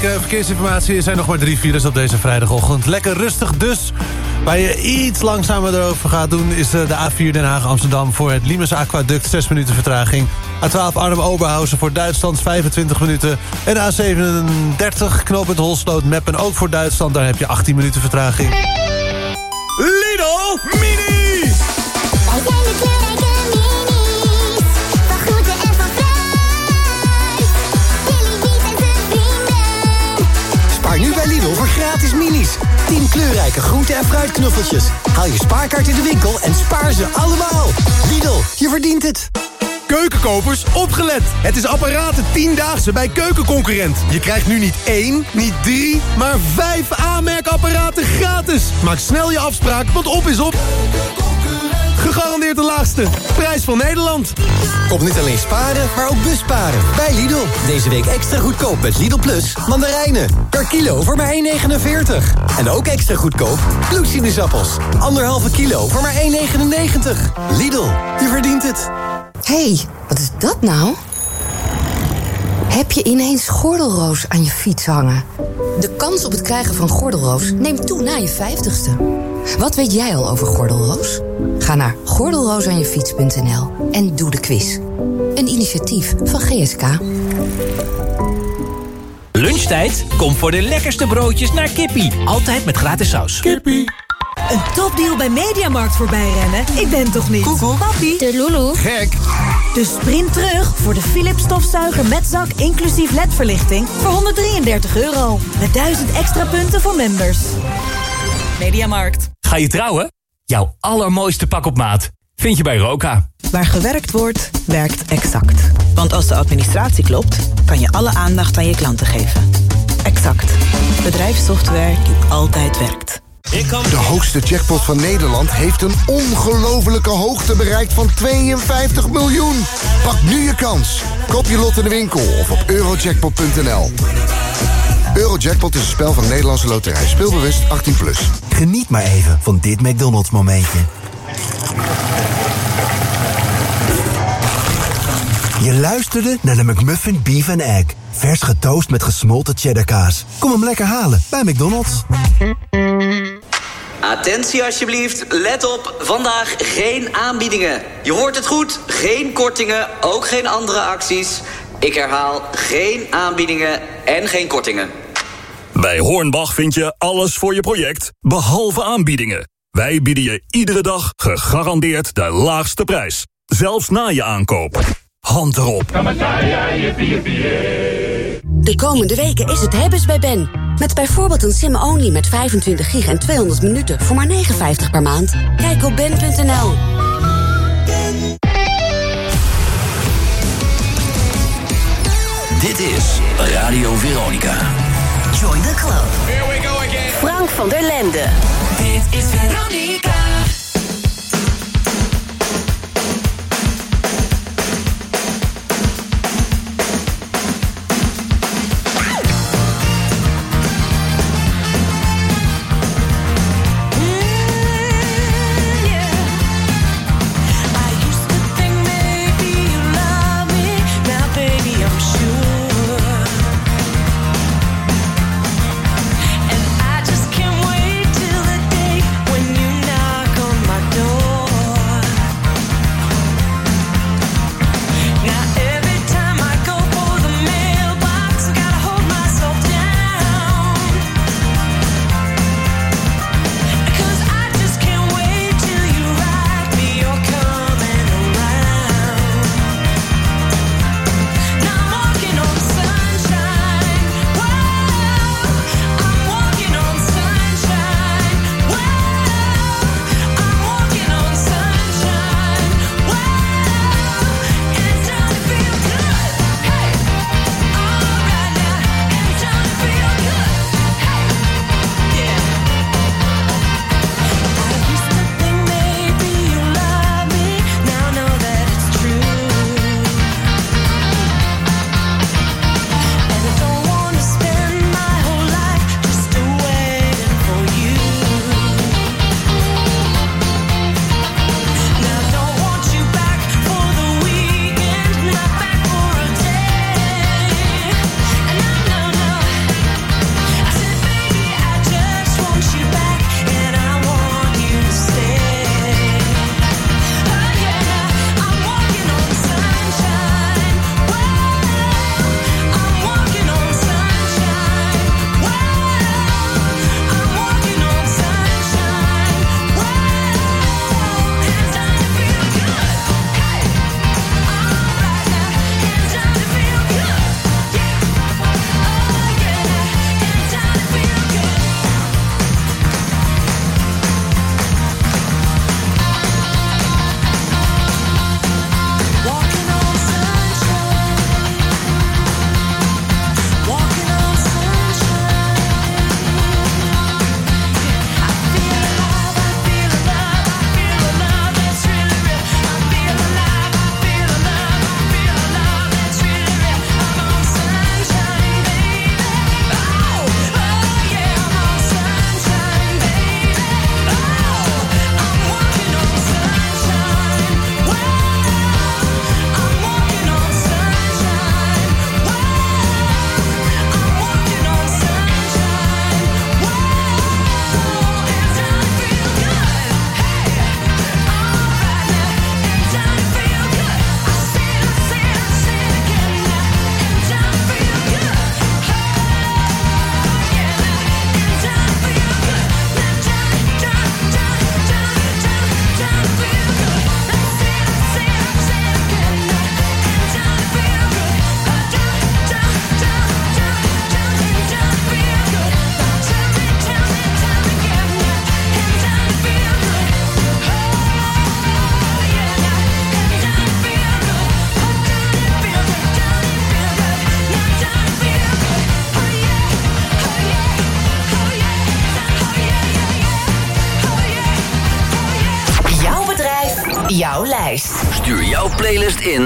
bekeken. Verkeersinformatie, er zijn nog maar drie files op deze vrijdagochtend. Lekker rustig dus. Waar je iets langzamer erover gaat doen... is eh, de A4 Den Haag-Amsterdam voor het Limes Aquaduct. 6 minuten vertraging. A12 Arnhem-Oberhausen voor Duitsland 25 minuten. En A37 knooppunt Holsloot Meppen ook voor Duitsland. Daar heb je 18 minuten vertraging. Lidl Mini! Nu bij Lidl voor gratis minis. 10 kleurrijke groente- en fruitknuffeltjes. Haal je spaarkaart in de winkel en spaar ze allemaal. Lidl, je verdient het. Keukenkopers, opgelet! Het is apparaten 10-daagse bij Keukenconcurrent. Je krijgt nu niet één, niet drie, maar vijf aanmerkapparaten gratis. Maak snel je afspraak, want op is op. Gegarandeerd de laagste. Prijs van Nederland. Kom niet alleen sparen, maar ook busparen. Bij Lidl. Deze week extra goedkoop met Lidl Plus mandarijnen. Per kilo voor maar 1,49. En ook extra goedkoop bloedsinusappels. Anderhalve kilo voor maar 1,99. Lidl, je verdient het. hey, wat is dat nou? Heb je ineens gordelroos aan je fiets hangen? De kans op het krijgen van gordelroos neemt toe na je 50ste. Wat weet jij al over gordelroos? Ga naar gordelroosaanjefiets.nl en doe de quiz. Een initiatief van GSK. Lunchtijd? Kom voor de lekkerste broodjes naar Kippie. Altijd met gratis saus. Kippie. Een topdeal bij Mediamarkt voorbij rennen? Ik ben toch niet? Papi. De Lulu. Gek. Dus sprint terug voor de Philips stofzuiger met zak inclusief ledverlichting voor 133 euro. Met 1000 extra punten voor members. Mediamarkt. Ga je trouwen? Jouw allermooiste pak op maat vind je bij Roka. Waar gewerkt wordt, werkt Exact. Want als de administratie klopt, kan je alle aandacht aan je klanten geven. Exact. Bedrijfssoftware die altijd werkt. De hoogste jackpot van Nederland heeft een ongelofelijke hoogte bereikt van 52 miljoen. Pak nu je kans. Koop je lot in de winkel of op eurojackpot.nl. Eurojackpot is een spel van Nederlandse Loterij. Speelbewust 18+. Plus. Geniet maar even van dit McDonald's momentje. Je luisterde naar de McMuffin Beef and Egg. Vers getoast met gesmolten cheddarkaas. Kom hem lekker halen bij McDonald's. Attentie alsjeblieft, let op, vandaag geen aanbiedingen. Je hoort het goed, geen kortingen, ook geen andere acties. Ik herhaal, geen aanbiedingen en geen kortingen. Bij Hornbach vind je alles voor je project, behalve aanbiedingen. Wij bieden je iedere dag gegarandeerd de laagste prijs. Zelfs na je aankoop. Hand erop. De komende weken is het hebben's bij Ben. Met bijvoorbeeld een sim-only met 25 gig en 200 minuten voor maar 59 per maand. Kijk op ben.nl. Dit is Radio Veronica. Join the club. Frank van der Lende. Dit is Veronica.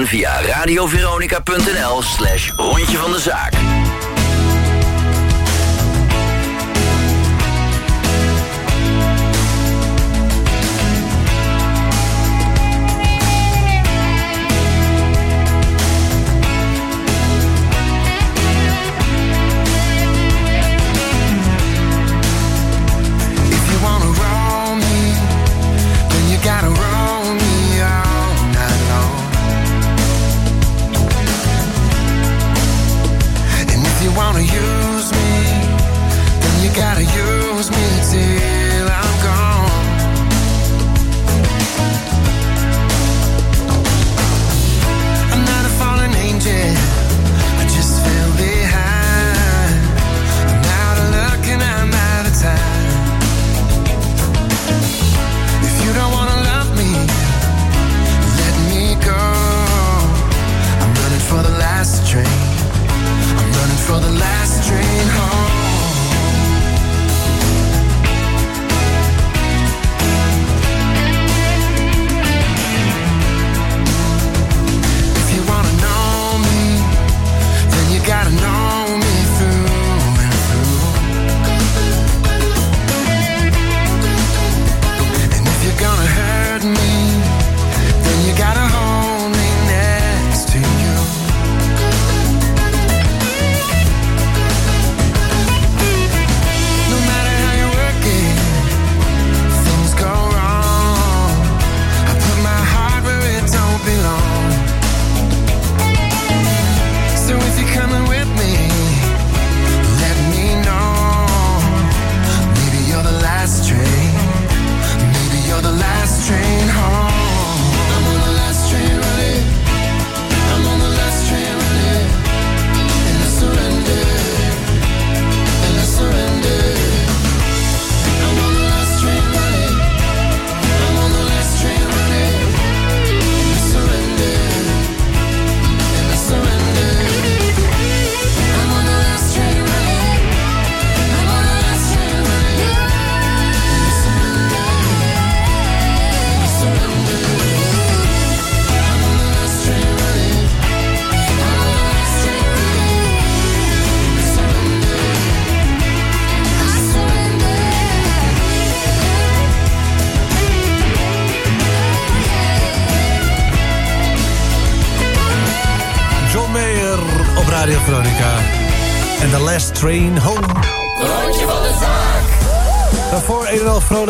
Via radioveronica.nl slash rondje van de zaak.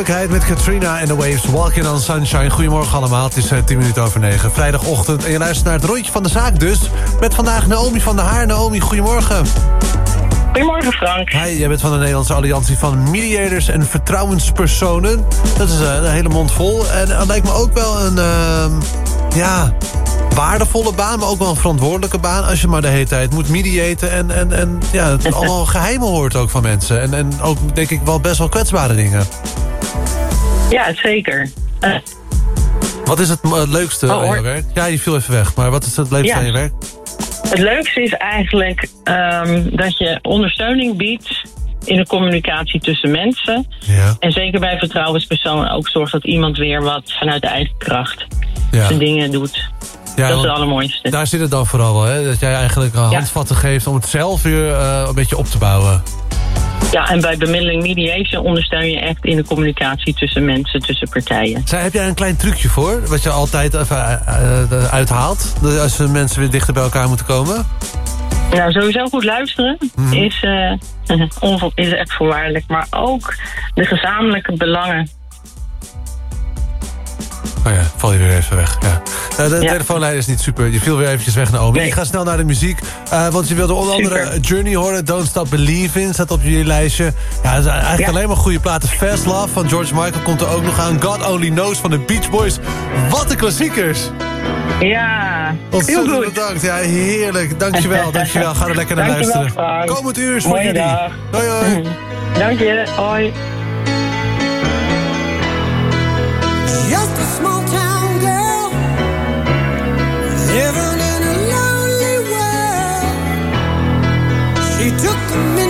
Vrolijkheid met Katrina en The Waves. Walking on Sunshine. Goedemorgen allemaal. Het is eh, 10 minuten over 9. Vrijdagochtend. En je luistert naar het rondje van de zaak dus. Met vandaag Naomi van der Haar. Naomi, goedemorgen. Goedemorgen Frank. Hi, jij bent van de Nederlandse Alliantie van Mediators en Vertrouwenspersonen. Dat is eh, een hele mond vol. En dat lijkt me ook wel een, ehm, ja, waardevolle baan, maar ook wel een verantwoordelijke baan... als je maar de hele tijd moet mediaten en, en, en ja, het allemaal geheimen hoort ook van mensen. En, en ook, denk ik, wel best wel kwetsbare dingen. Ja, zeker. Eh, Wat is het, leukste Oh, aan je werk? Ja, je viel even weg, maar wat is het leukste Ja. aan je werk? het leukste is eigenlijk ehm, dat je ondersteuning biedt in de communicatie tussen mensen. Ja. En zeker bij vertrouwenspersonen ook zorgt dat iemand weer wat vanuit eigen kracht Ja. zijn dingen doet. Ja, dat is het allermooiste. Daar zit het dan vooral wel, hè? Dat jij eigenlijk eh, handvatten geeft om het zelf weer eh, een beetje op te bouwen. Ja, en bij bemiddeling mediation ondersteun je echt in de communicatie tussen mensen, tussen partijen. Zij, heb jij een klein trucje voor? Wat je altijd even eh, uithaalt? Als mensen weer dichter bij elkaar moeten komen? Nou, sowieso goed luisteren Mhm. is, onvo- is echt voorwaardelijk. Maar ook de gezamenlijke belangen. Oh ja, val je weer even weg. Ja. Eh, de Ja. telefoonlijn is niet super. Je viel weer eventjes weg, Naomi. Ik ga snel naar de muziek. eh, want je wilde onder andere Super. Journey horen. Don't Stop Believing staat op je lijstje. Ja, dat is eigenlijk Ja. alleen maar goede platen. Fast Love van George Michael komt er ook nog aan. God Only Knows van de Beach Boys. Wat een klassiekers. Ja, heel Ontzettend goed. bedankt. Ja, heerlijk. Dankjewel, dankjewel. Ga er lekker naar Dankjewel, luisteren. Frank. Komend uur is voor jullie. dag. Hoi, hoi. Dank je, hoi. took a minute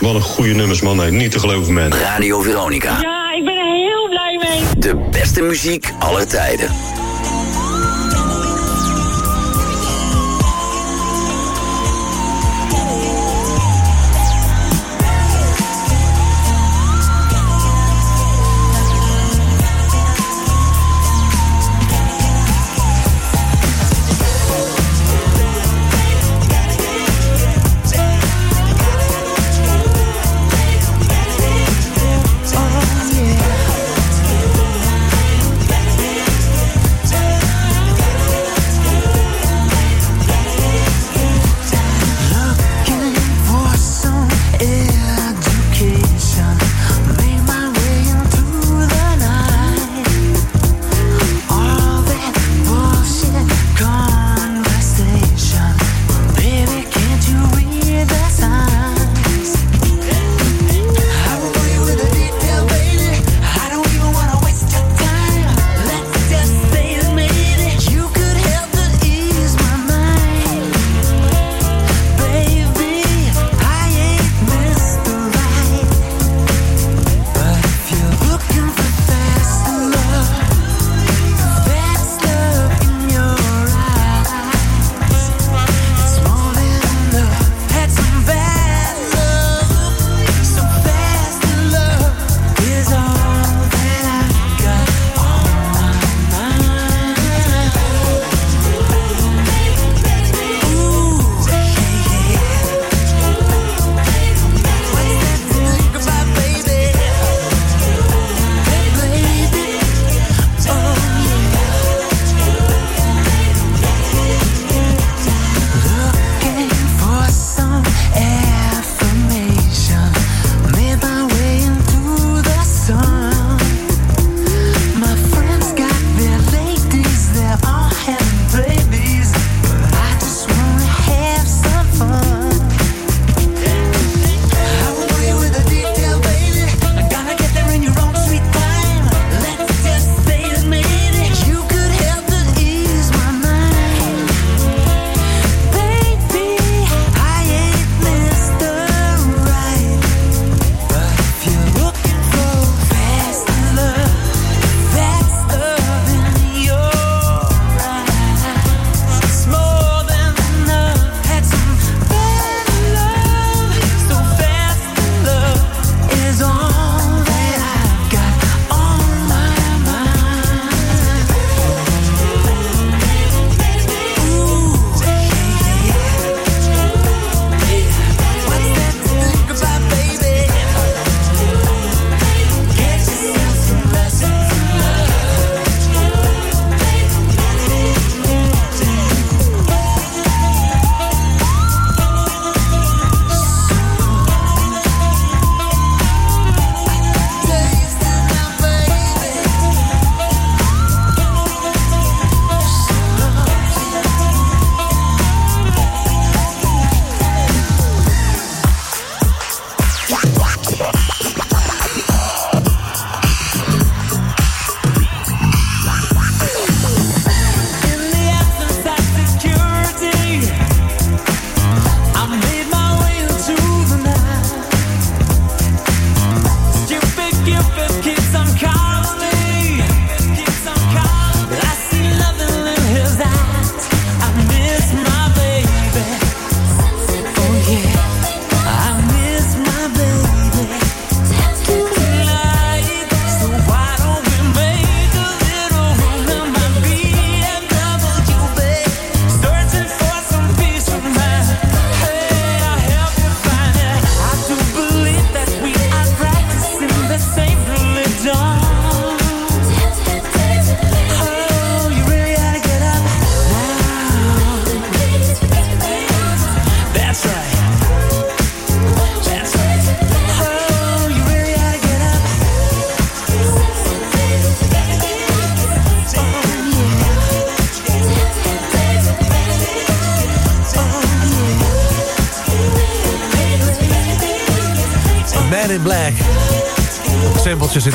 Wat een goede nummers, man. Niet te geloven, man. Radio Veronica. Ja, ik ben er heel blij mee. De beste muziek aller tijden.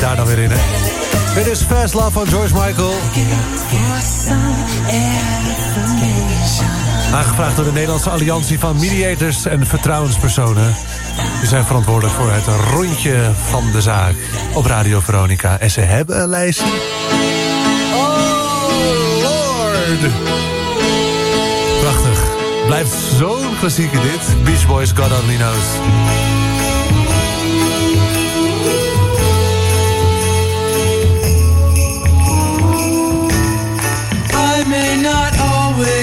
daar dan weer in. Dit is Fast Love van George Michael. Aangevraagd door de Nederlandse Alliantie van Mediators en Vertrouwenspersonen. die zijn verantwoordelijk voor het rondje van de zaak op Radio Veronica. En ze hebben een lijst. Oh, Lord! Prachtig. Blijft zo'n klassieke dit. Beach Boys, God Only Knows.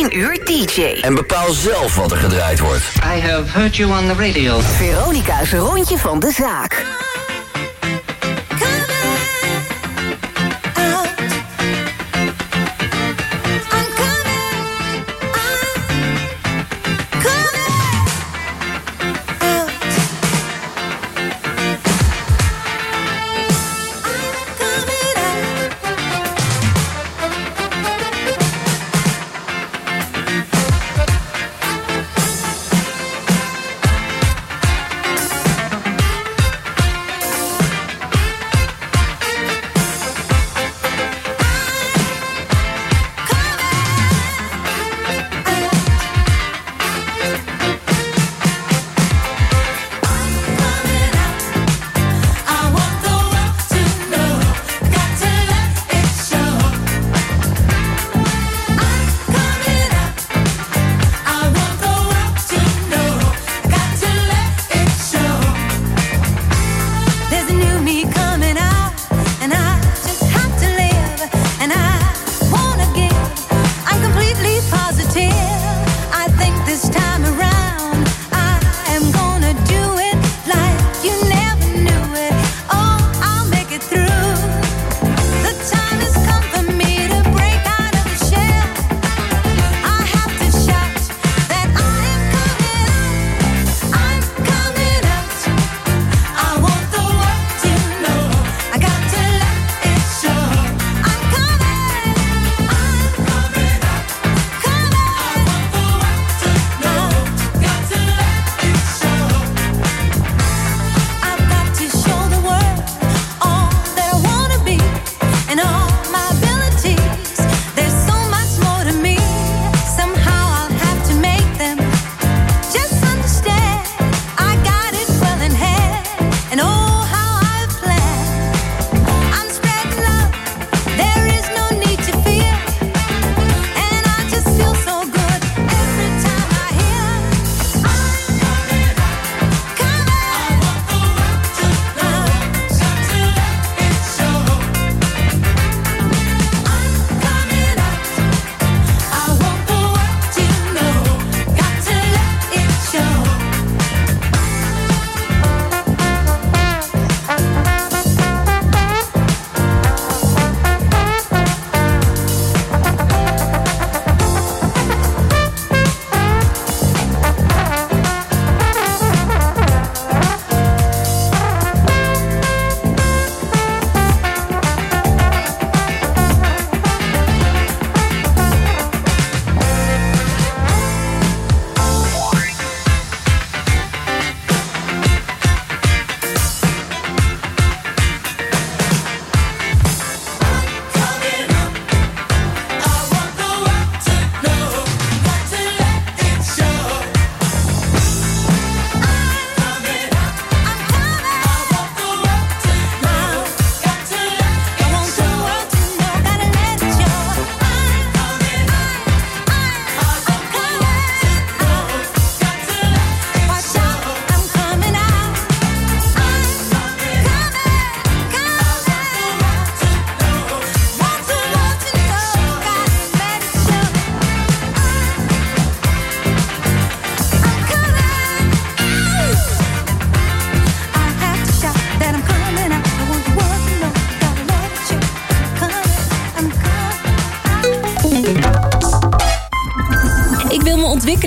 1 uur DJ. En bepaal zelf wat er gedraaid wordt. I have heard you on the radio. Veronica's rondje van de zaak.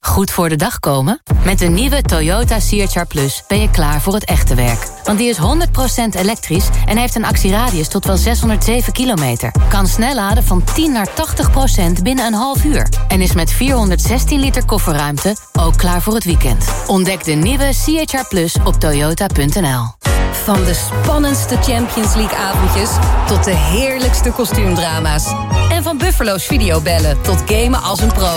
Goed voor de dag komen? Met de nieuwe Toyota CHR Plus ben je klaar voor het echte werk. Want die is 100% elektrisch en heeft een actieradius tot wel 607 kilometer. Kan snel laden van 10 naar 80% binnen een half uur. En is met 416 liter kofferruimte ook klaar voor het weekend. Ontdek de nieuwe CHR Plus op toyota.nl. Van de spannendste Champions League avondjes tot de heerlijkste kostuumdrama's. En van Buffalo's videobellen tot gamen als een pro.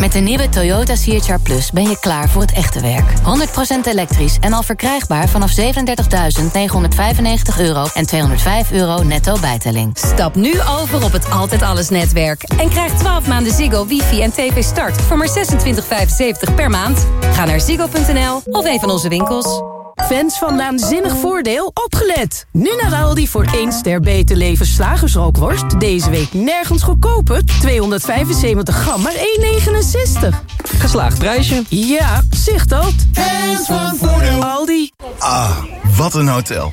Met de nieuwe Toyota CHR Plus ben je klaar voor het echte werk. 100% elektrisch en al verkrijgbaar vanaf 37.995 euro en 205 euro netto bijtelling. Stap nu over op het Altijd Alles netwerk. En krijg 12 maanden Ziggo, wifi en tv start voor maar 26,75 per maand. Ga naar ziggo.nl of een van onze winkels. Fans van Naanzinnig Voordeel, opgelet! Nu naar Aldi voor 1 ster beter leven slagersrookworst. Deze week nergens goedkoper. 275 gram, maar 1,69. Geslaagd prijsje. Ja, zicht dat. Fans van Voordeel. Aldi. Ah, wat een hotel.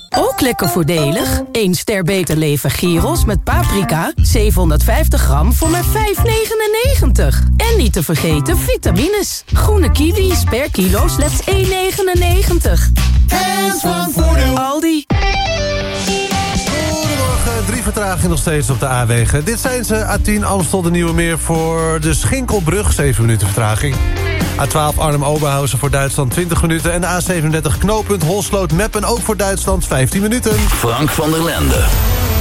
Ook lekker voordelig. 1 ster beter leven gyros met paprika. 750 gram voor maar 5,99. En niet te vergeten vitamines. Groene kiwis per kilo slechts 1,99. En van voordeel. Aldi. Goedemorgen, drie vertragingen nog steeds op de A-wegen. Dit zijn ze, A10 Amstel de Nieuwe Meer voor de Schinkelbrug. 7 minuten vertraging. A12 Arnhem-Oberhausen voor Duitsland 20 minuten. En de A37 knooppunt Holsloot-Meppen ook voor Duitsland 15 minuten. Frank van der Lende.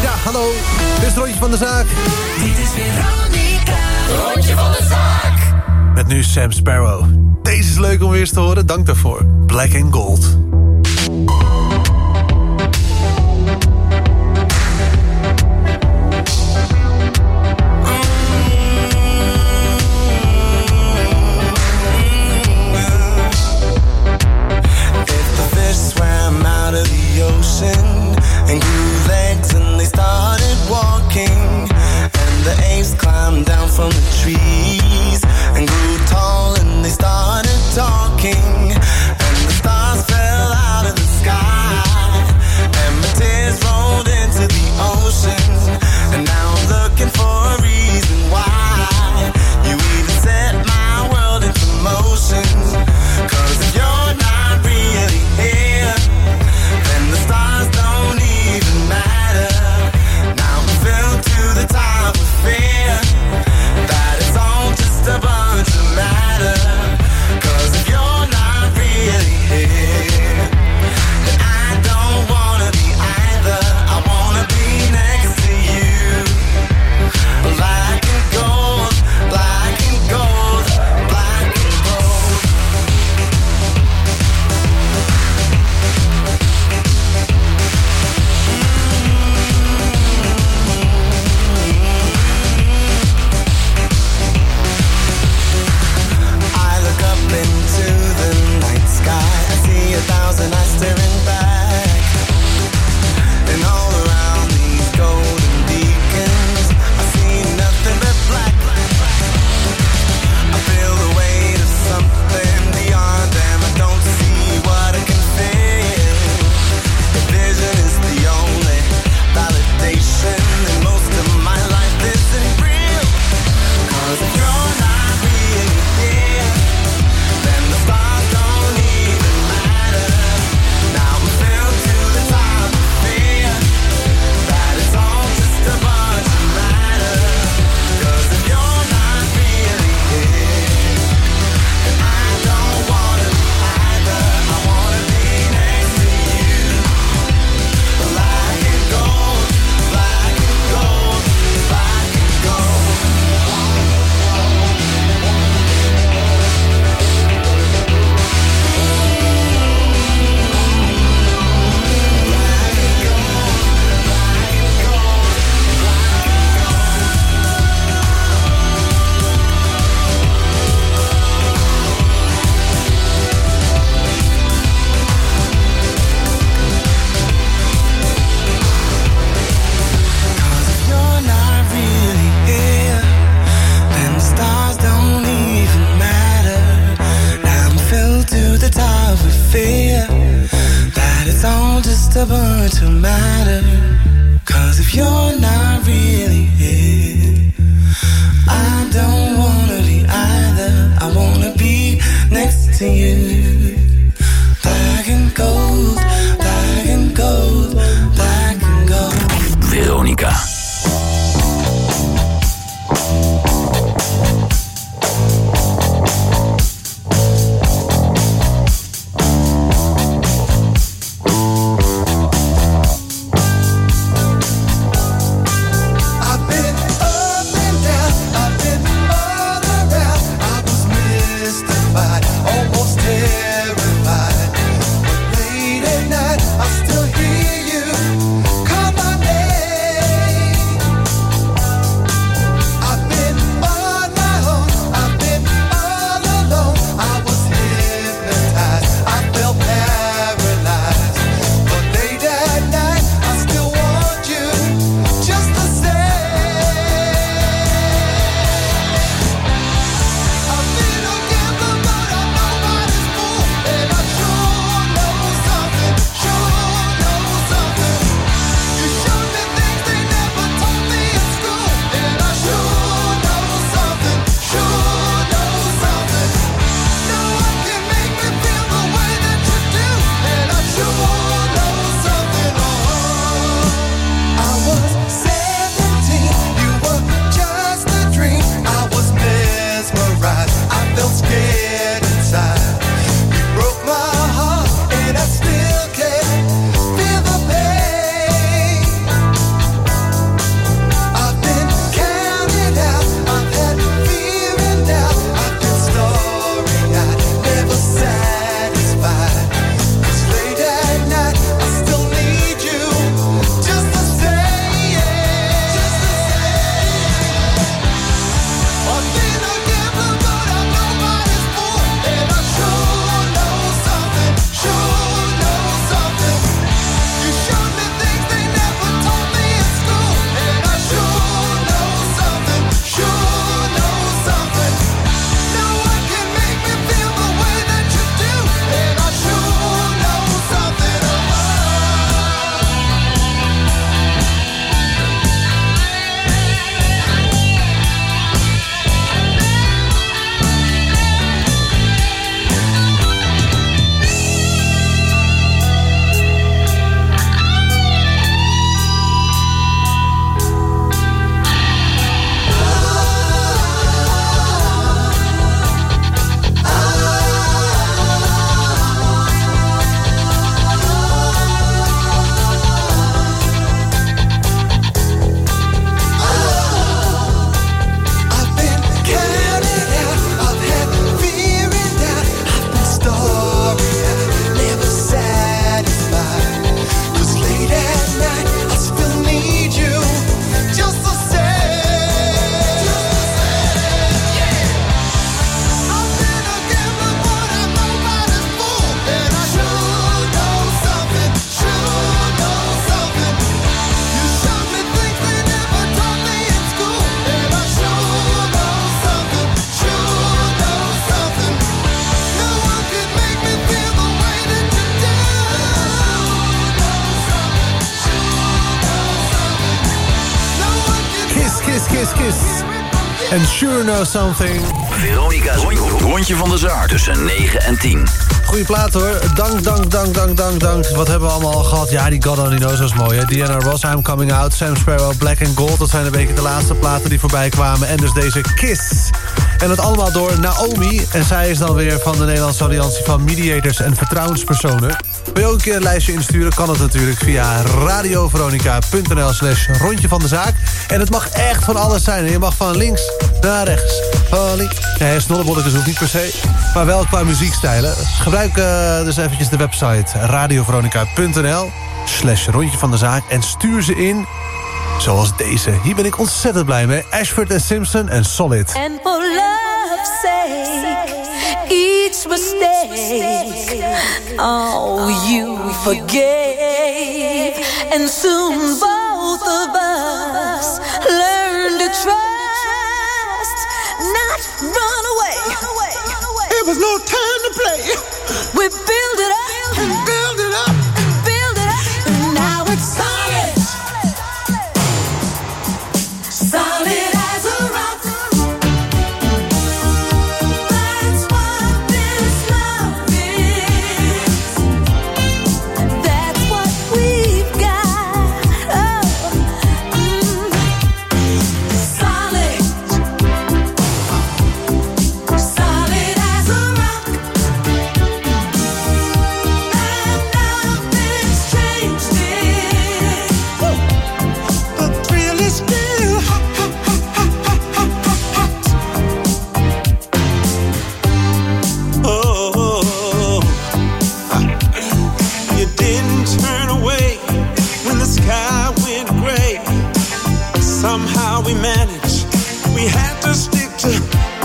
Ja, hallo. Dit is het rondje van de zaak. Dit is Veronica. Rondje van de zaak. Met nu Sam Sparrow. Deze is leuk om weer eens te horen, dank daarvoor. Black and Gold. From Sure know something. Veronica's rond- rondje van de zaak tussen 9 en 10. Goeie plaat hoor. Dank, dank, dank, dank, dank, dank. Wat hebben we allemaal al gehad? Ja, die God Only Knows was mooi hè. Diana Ross, I'm Coming Out, Sam Sparrow, Black and Gold. Dat zijn een beetje de laatste platen die voorbij kwamen. En dus deze Kiss. En dat allemaal door Naomi. En zij is dan weer van de Nederlandse Alliantie van Mediators en Vertrouwenspersonen. Wil je ook een keer een lijstje insturen? Kan het natuurlijk via radioveronica.nl slash rondje van de zaak. En het mag echt van alles zijn. En je mag van links naar rechts. Links. Nee, snollebolletjes hoeft niet per se. Maar wel qua muziekstijlen. Gebruik eh, dus eventjes de website radioveronica.nl slash rondje van de zaak. En stuur ze in zoals deze. Hier ben ik ontzettend blij mee. Ashford en Simpson en Solid. And for love's sake, each mistake, oh, you forgave. And soon both of us learn to trust, not run away. It was no time to play. We build how we managed. We had to stick to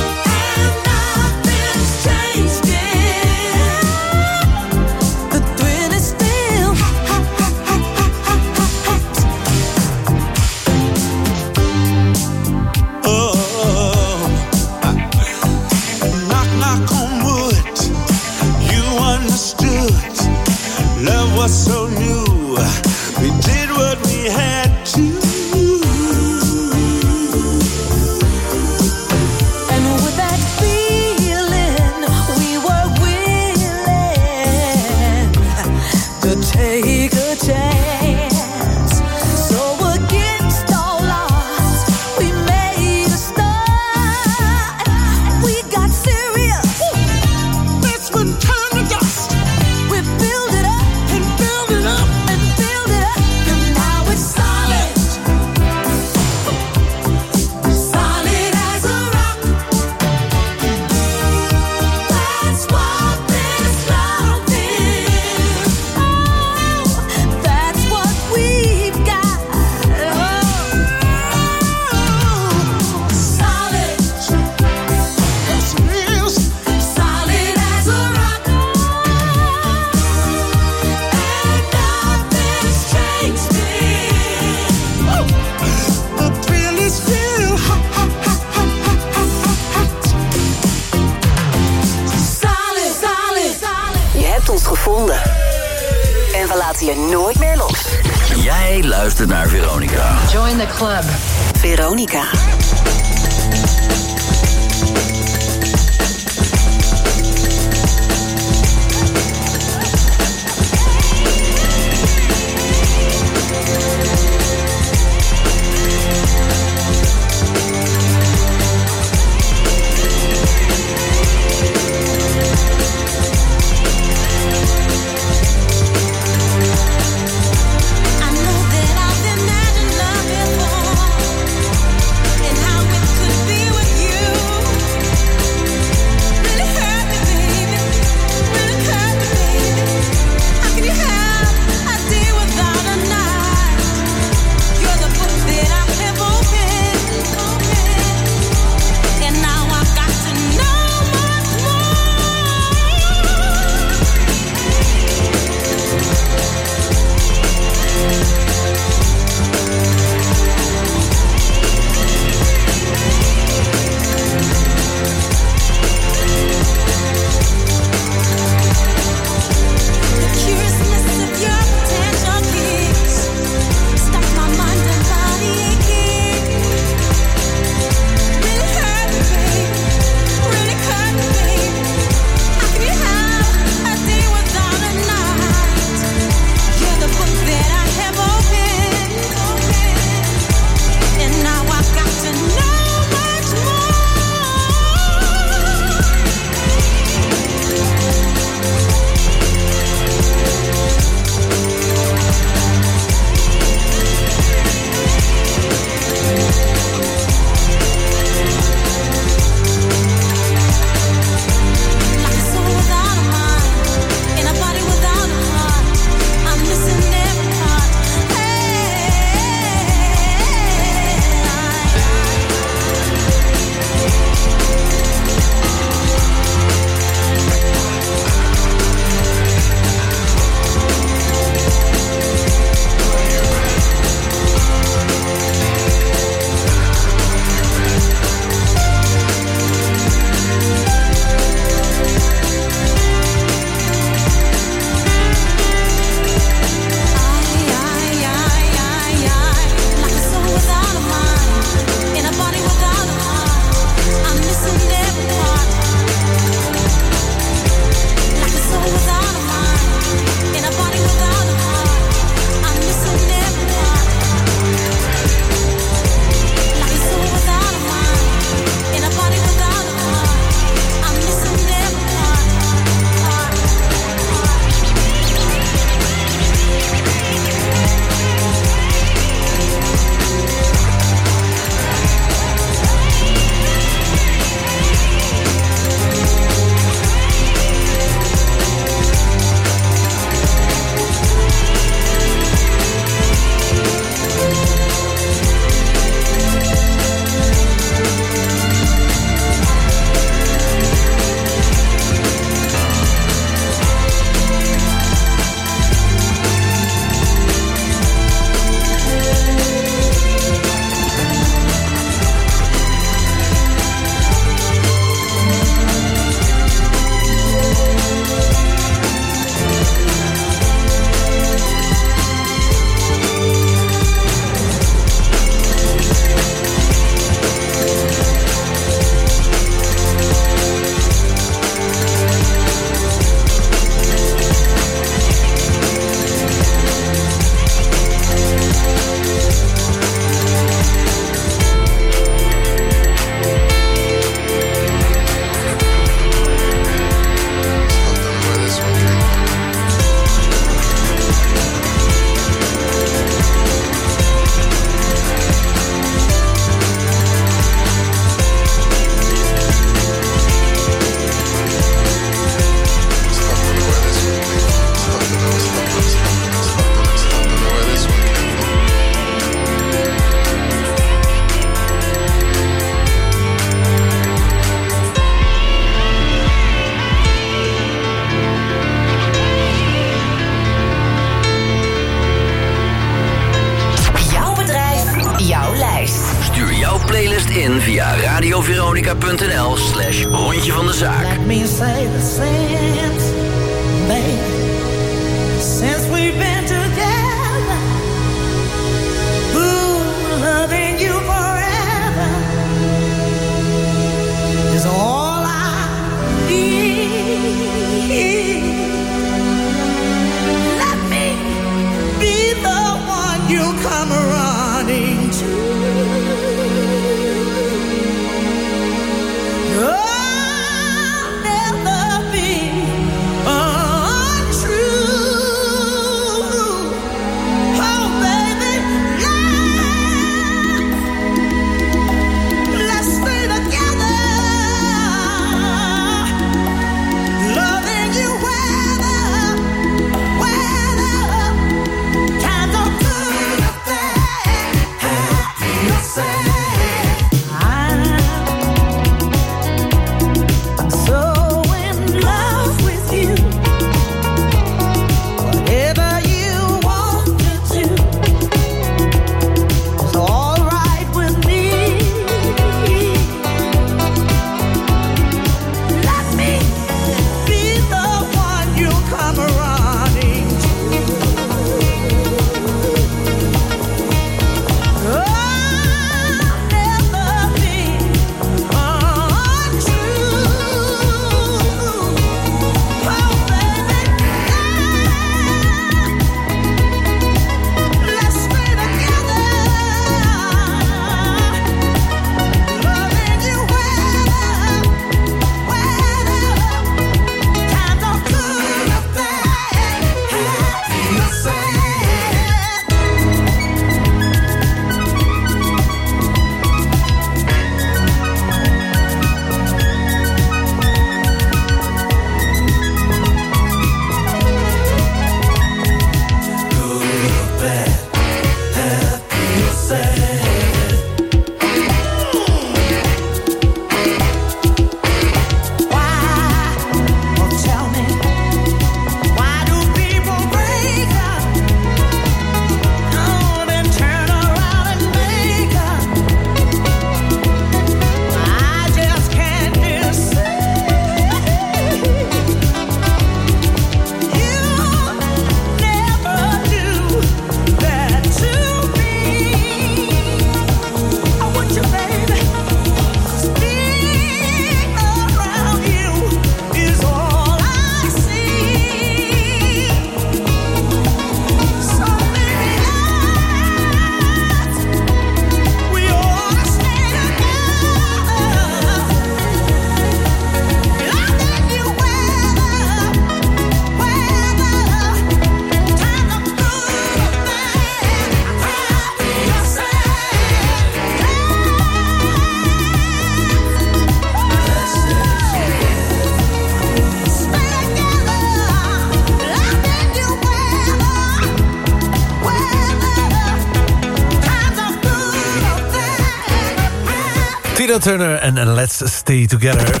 Turner en Let's Stay Together.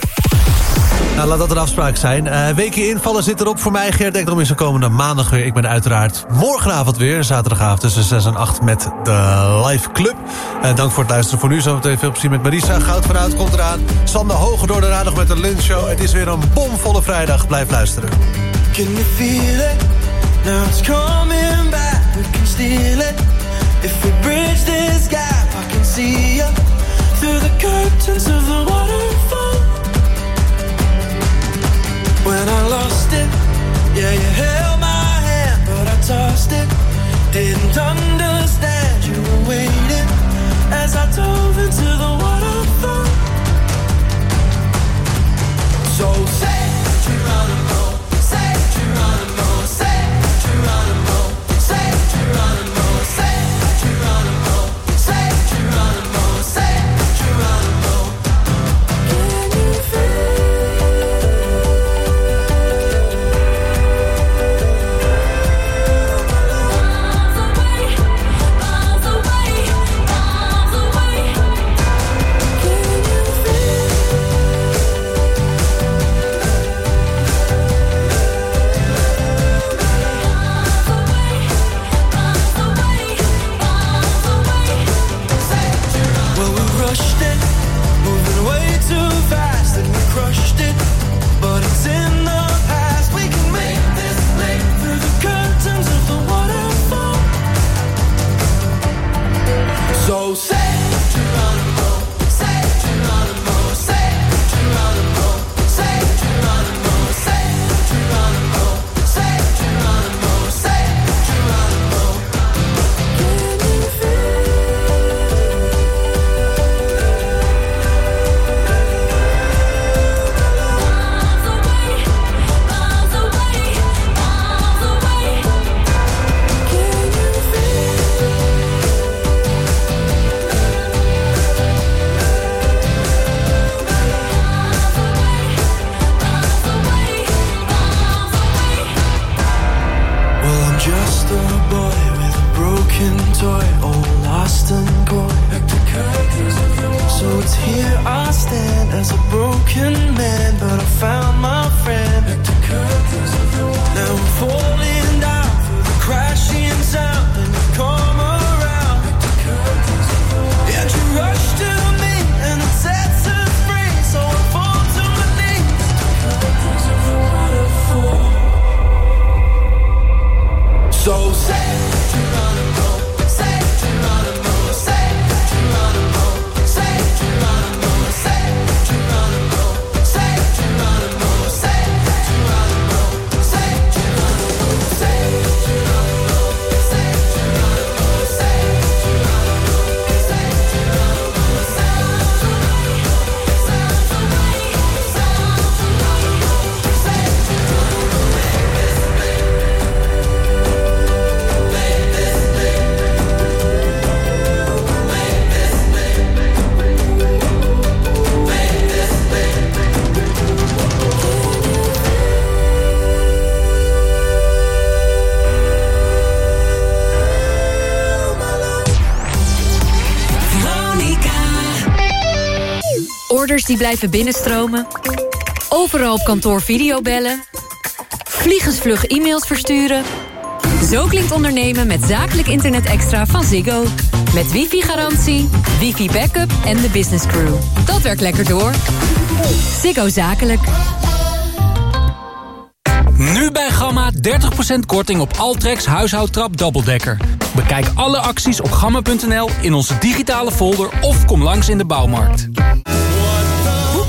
Nou, laat dat een afspraak zijn. Eh weekje invallen zit erop voor mij. Geert Ekdom is er komende maandag weer. Ik ben uiteraard morgenavond weer. Zaterdagavond tussen 6 en 8 met de Live Club. Eh, dank voor het luisteren voor nu. Zometeen veel plezier met Marisa. Goud vanuit komt eraan. Sander Hoger door de met de lunchshow. Het is weer een bomvolle vrijdag. Blijf luisteren. Can you feel it? Now it's coming back. It. If we bridge this gap, I can see you through the curtains of the waterfall. When I lost it, yeah, you held my hand, but I tossed it. Didn't understand you were waiting as I dove into the waterfall. So say say die blijven binnenstromen. Overal op kantoor videobellen. Vliegensvlug e-mails versturen. Zo klinkt ondernemen met zakelijk internet extra van Ziggo. Met wifi-garantie, wifi-backup en de business crew. Dat werkt lekker door. Ziggo Zakelijk. Nu bij Gamma 30% korting op Altrex huishoudtrap dubbeldekker. Bekijk alle acties op gamma.nl in onze digitale folder of kom langs in de bouwmarkt.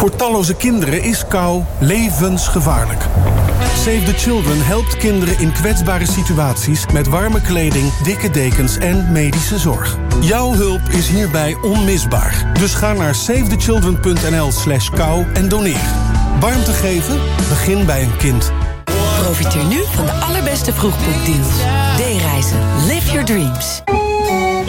Voor talloze kinderen is kou levensgevaarlijk. Save the Children helpt kinderen in kwetsbare situaties... met warme kleding, dikke dekens en medische zorg. Jouw hulp is hierbij onmisbaar. Dus ga naar savethechildren.nl slash kou en doneer. Warmte geven? Begin bij een kind. Profiteer nu van de allerbeste vroegboekdeals. D-reizen. Live your dreams.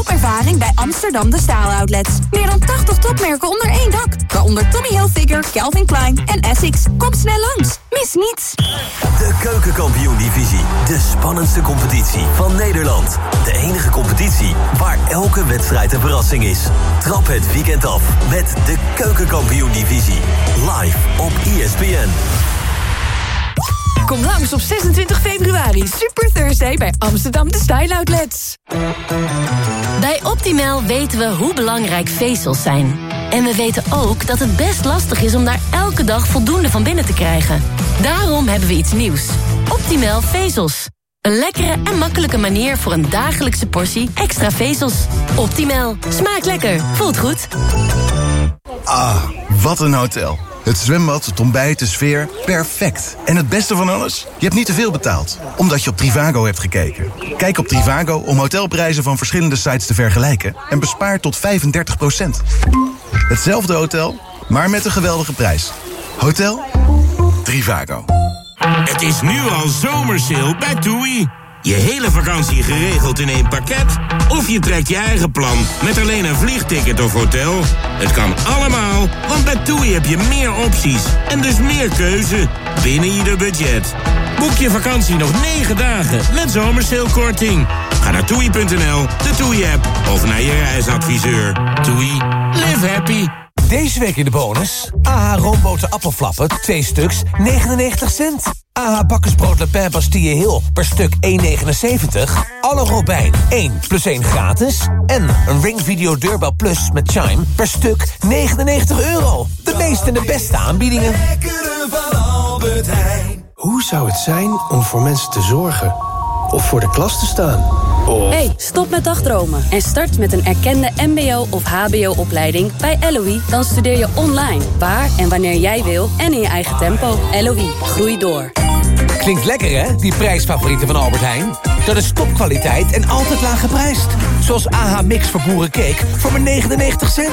Shopervaring bij Amsterdam De Staal Outlets. Meer dan 80 topmerken onder één dak. Waaronder Tommy Hilfiger, Calvin Klein en Essex. Kom snel langs. Mis niets. De Keukenkampioen-divisie. De spannendste competitie van Nederland. De enige competitie waar elke wedstrijd een verrassing is. Trap het weekend af met de Keukenkampioen-divisie. Live op ESPN. Kom langs op 26 februari, Super Thursday bij Amsterdam De Style Outlets. Bij Optimal weten we hoe belangrijk vezels zijn. En we weten ook dat het best lastig is om daar elke dag voldoende van binnen te krijgen. Daarom hebben we iets nieuws. Optimal vezels. Een lekkere en makkelijke manier voor een dagelijkse portie extra vezels. Optimal. Smaakt lekker. Voelt goed. Ah, wat een hotel. Het zwembad, het ontbijt, de sfeer, perfect. En het beste van alles? Je hebt niet te veel betaald, omdat je op Trivago hebt gekeken. Kijk op Trivago om hotelprijzen van verschillende sites te vergelijken... en bespaar tot 35% Hetzelfde hotel, maar met een geweldige prijs. Hotel Trivago. Het is nu al zomersale bij TUI. Je hele vakantie geregeld in één pakket? Of je trekt je eigen plan met alleen een vliegticket of hotel? Het kan allemaal, want bij TUI heb je meer opties en dus meer keuze binnen ieder budget. Boek je vakantie nog 9 dagen met zomersalekorting. Ga naar toei.nl, de TUI-app of naar je reisadviseur. TUI, live happy. Deze week in de bonus. AH roomboten appelflappen, 2 stuks, 99 cent. AH bakkersbrood Le Pen Bastille Hill per stuk 1,79. Alle Robijn 1 plus 1 gratis. En een Ring Video Deurbel Plus met Chime per stuk 99 euro. De meeste en de beste aanbiedingen. Hoe zou het zijn om voor mensen te zorgen? Of voor de klas te staan? Of... Hey, stop met dagdromen en start met een erkende mbo- of hbo-opleiding bij LOE. Dan studeer je online, waar en wanneer jij wil en in je eigen tempo. LOE, groei door. Klinkt lekker hè, die prijsfavorieten van Albert Heijn? Dat is topkwaliteit en altijd laag geprijsd. Zoals AH Mix voor boerencake voor maar 99 cent.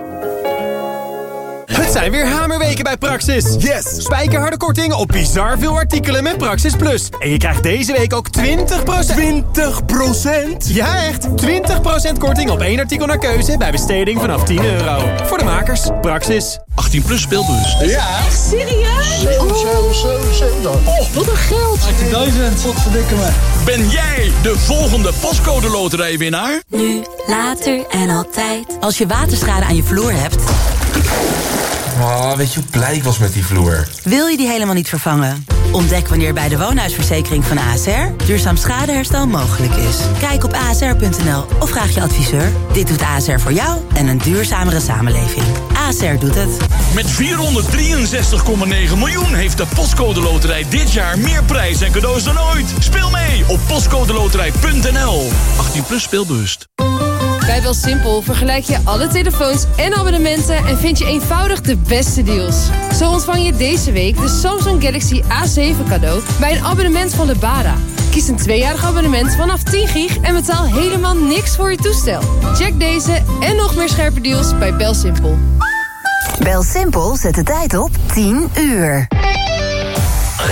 Het zijn weer hamerweken bij Praxis. Yes! Spijkerharde korting op bizar veel artikelen met Praxis Plus. En je krijgt deze week ook 20%... 20%? Ja, echt! 20% korting op één artikel naar keuze bij besteding vanaf 10 euro. Voor de makers, Praxis. 18 plus speelbus. Ja. Echt serieus? Oh, wat een geld. 18.000. Wat verdikken me. Ben jij de volgende postcode loterijwinnaar? Nu, later en altijd. Als je waterschade aan je vloer hebt... Oh, weet je hoe blij ik was met die vloer? Wil je die helemaal niet vervangen? Ontdek wanneer bij de woonhuisverzekering van ASR duurzaam schadeherstel mogelijk is. Kijk op asr.nl of vraag je adviseur. Dit doet ASR voor jou en een duurzamere samenleving. ASR doet het. Met 463,9 miljoen heeft de Postcode Loterij dit jaar meer prijs en cadeaus dan ooit. Speel mee op postcodeloterij.nl. 18 plus speelbewust. Bij BelSimpel vergelijk je alle telefoons en abonnementen... en vind je eenvoudig de beste deals. Zo ontvang je deze week de Samsung Galaxy A7 cadeau... bij een abonnement van Lebara. Kies een tweejarig abonnement vanaf 10 gig... en betaal helemaal niks voor je toestel. Check deze en nog meer scherpe deals bij BelSimpel. BelSimpel zet de tijd op 10 uur.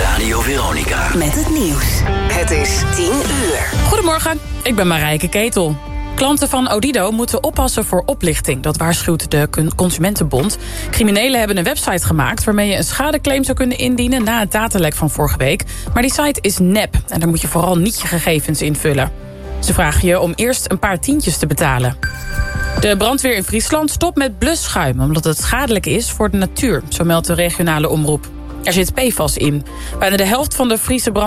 Radio Veronica. Met het nieuws. Het is 10 uur. Goedemorgen, ik ben Marijke Ketel. Klanten van Odido moeten oppassen voor oplichting. Dat waarschuwt de Consumentenbond. Criminelen hebben een website gemaakt... waarmee je een schadeclaim zou kunnen indienen... na het datalek van vorige week. Maar die site is nep en daar moet je vooral niet je gegevens invullen. Ze vragen je om eerst een paar tientjes te betalen. De brandweer in Friesland stopt met blusschuim... omdat het schadelijk is voor de natuur, zo meldt de regionale omroep. Er zit PFAS in. Bijna de helft van de Friese brand